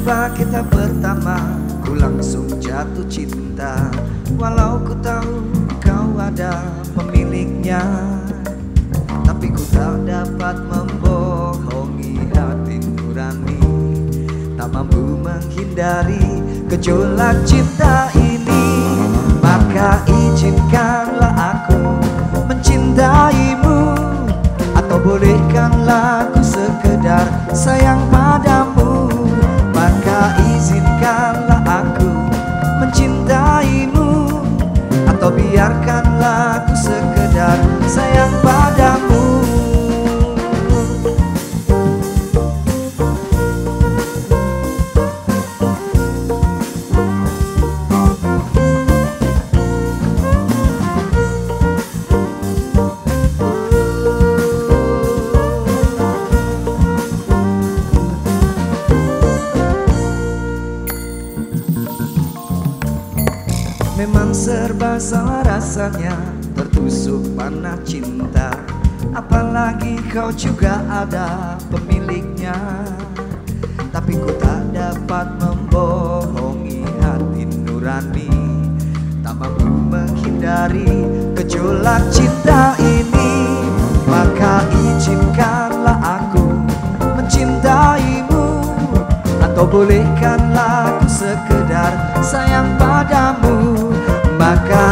Jumpa kita pertama Ku langsung jatuh cinta. Walau ku tahu kau ada pemiliknya Tapi ku tak dapat membohongi hati nurani. Tak mampu menghindari gejolak cinta ini Maka izinkanlah Memang serba salah rasanya Tertusuk panah cinta. Apalagi kau juga ada pemiliknya. Tapi ku tak dapat membohongi hati nurani. Tak mampu menghindari gejolak cinta ini. Maka izinkanlah aku mencintaimu. Atau bolehkanlah aku sekedar sayang padamu Maka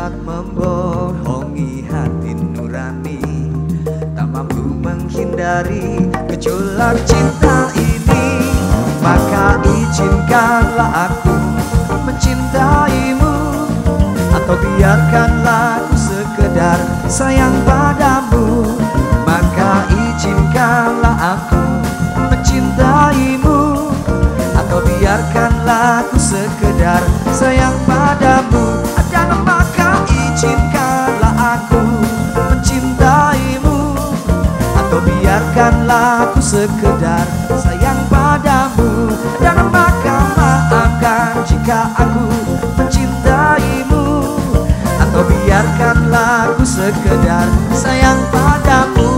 dapat membohongi hati nurani Tak mampu menghindari gejolak cinta ini. Maka izinkanlah aku mencintaimu Atau biarkanlah aku sekedar sayang padamu. Maka izinkanlah aku mencintaimu Atau biarkanlah aku sekedar sayang padamu biarkanlah aku sekedar sayang padamu. Dan maka maafkan jika aku mencintaimu. Atau biarkanlah aku sekedar sayang padamu